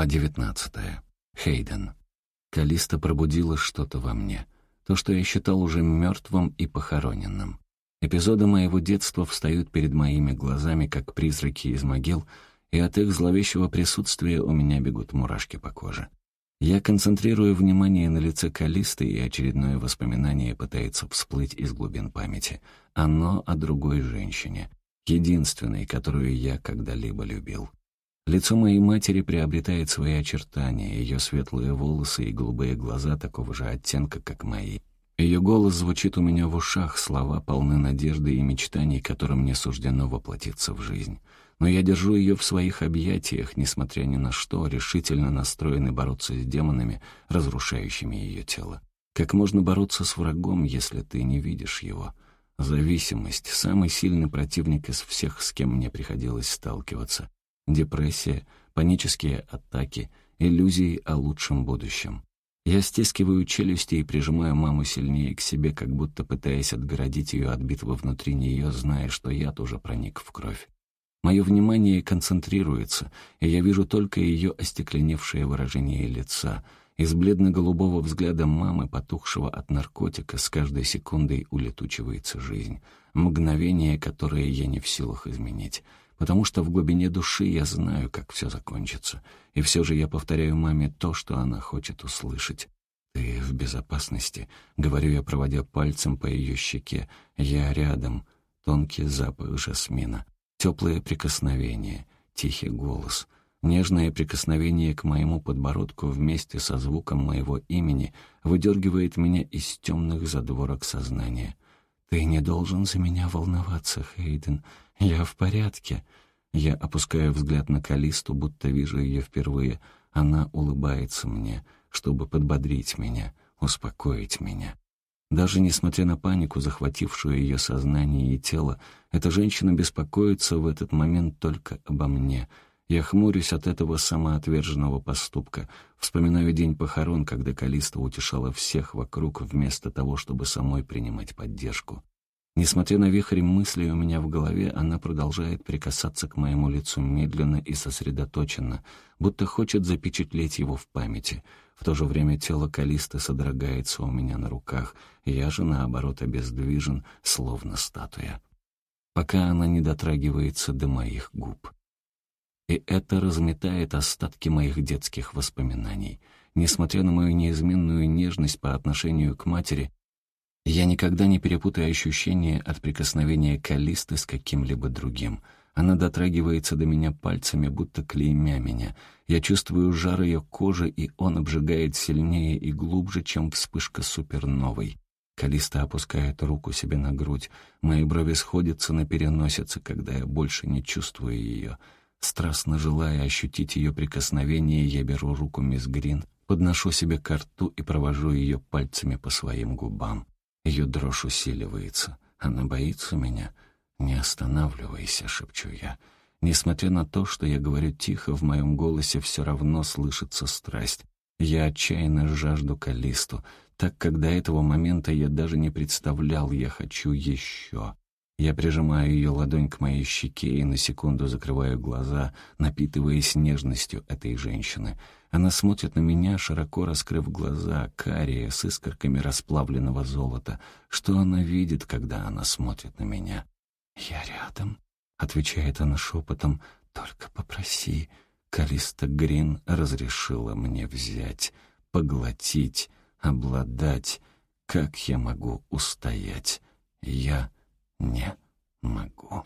Глава девятнадцатая. Хейден. Калиста пробудила что-то во мне. То, что я считал уже мертвым и похороненным. Эпизоды моего детства встают перед моими глазами, как призраки из могил, и от их зловещего присутствия у меня бегут мурашки по коже. Я концентрирую внимание на лице Калисты, и очередное воспоминание пытается всплыть из глубин памяти. Оно о другой женщине, единственной, которую я когда-либо любил. Лицо моей матери приобретает свои очертания, ее светлые волосы и голубые глаза такого же оттенка, как мои. Ее голос звучит у меня в ушах, слова полны надежды и мечтаний, которым мне суждено воплотиться в жизнь. Но я держу ее в своих объятиях, несмотря ни на что, решительно настроенный бороться с демонами, разрушающими ее тело. Как можно бороться с врагом, если ты не видишь его? Зависимость — самый сильный противник из всех, с кем мне приходилось сталкиваться депрессия, панические атаки, иллюзии о лучшем будущем. Я стискиваю челюсти и прижимаю маму сильнее к себе, как будто пытаясь отгородить ее от битвы внутри нее, зная, что яд уже проник в кровь. Мое внимание концентрируется, и я вижу только ее остекленевшее выражение лица. Из бледно-голубого взгляда мамы, потухшего от наркотика, с каждой секундой улетучивается жизнь. Мгновение, которое я не в силах изменить потому что в глубине души я знаю, как все закончится. И все же я повторяю маме то, что она хочет услышать. «Ты в безопасности», — говорю я, проводя пальцем по ее щеке. «Я рядом». Тонкий запах жасмина. Теплое прикосновение. Тихий голос. Нежное прикосновение к моему подбородку вместе со звуком моего имени выдергивает меня из темных задворок сознания. «Ты не должен за меня волноваться, Хейден. «Я в порядке». Я опускаю взгляд на Калисту, будто вижу ее впервые. Она улыбается мне, чтобы подбодрить меня, успокоить меня. Даже несмотря на панику, захватившую ее сознание и тело, эта женщина беспокоится в этот момент только обо мне. Я хмурюсь от этого самоотверженного поступка. Вспоминаю день похорон, когда Калиста утешала всех вокруг вместо того, чтобы самой принимать поддержку. Несмотря на вихрь мыслей у меня в голове, она продолжает прикасаться к моему лицу медленно и сосредоточенно, будто хочет запечатлеть его в памяти. В то же время тело Калисты содрогается у меня на руках, я же, наоборот, обездвижен, словно статуя. Пока она не дотрагивается до моих губ. И это разметает остатки моих детских воспоминаний. Несмотря на мою неизменную нежность по отношению к матери, я никогда не перепутаю ощущение от прикосновения Калисты с каким-либо другим. Она дотрагивается до меня пальцами, будто клеймя меня. Я чувствую жар ее кожи, и он обжигает сильнее и глубже, чем вспышка суперновой. Калиста опускает руку себе на грудь. Мои брови сходятся на переносице, когда я больше не чувствую ее. Страстно желая ощутить ее прикосновение, я беру руку мисс Грин, подношу себе к рту и провожу ее пальцами по своим губам. Ее дрожь усиливается. Она боится меня. «Не останавливайся», — шепчу я. Несмотря на то, что я говорю тихо, в моем голосе все равно слышится страсть. Я отчаянно жажду Калисту, так как до этого момента я даже не представлял, я хочу еще. Я прижимаю ее ладонь к моей щеке и на секунду закрываю глаза, напитываясь нежностью этой женщины — она смотрит на меня, широко раскрыв глаза, карие, с искорками расплавленного золота. Что она видит, когда она смотрит на меня? «Я рядом», — отвечает она шепотом, — «только попроси». Калиста Грин разрешила мне взять, поглотить, обладать. Как я могу устоять? Я не могу.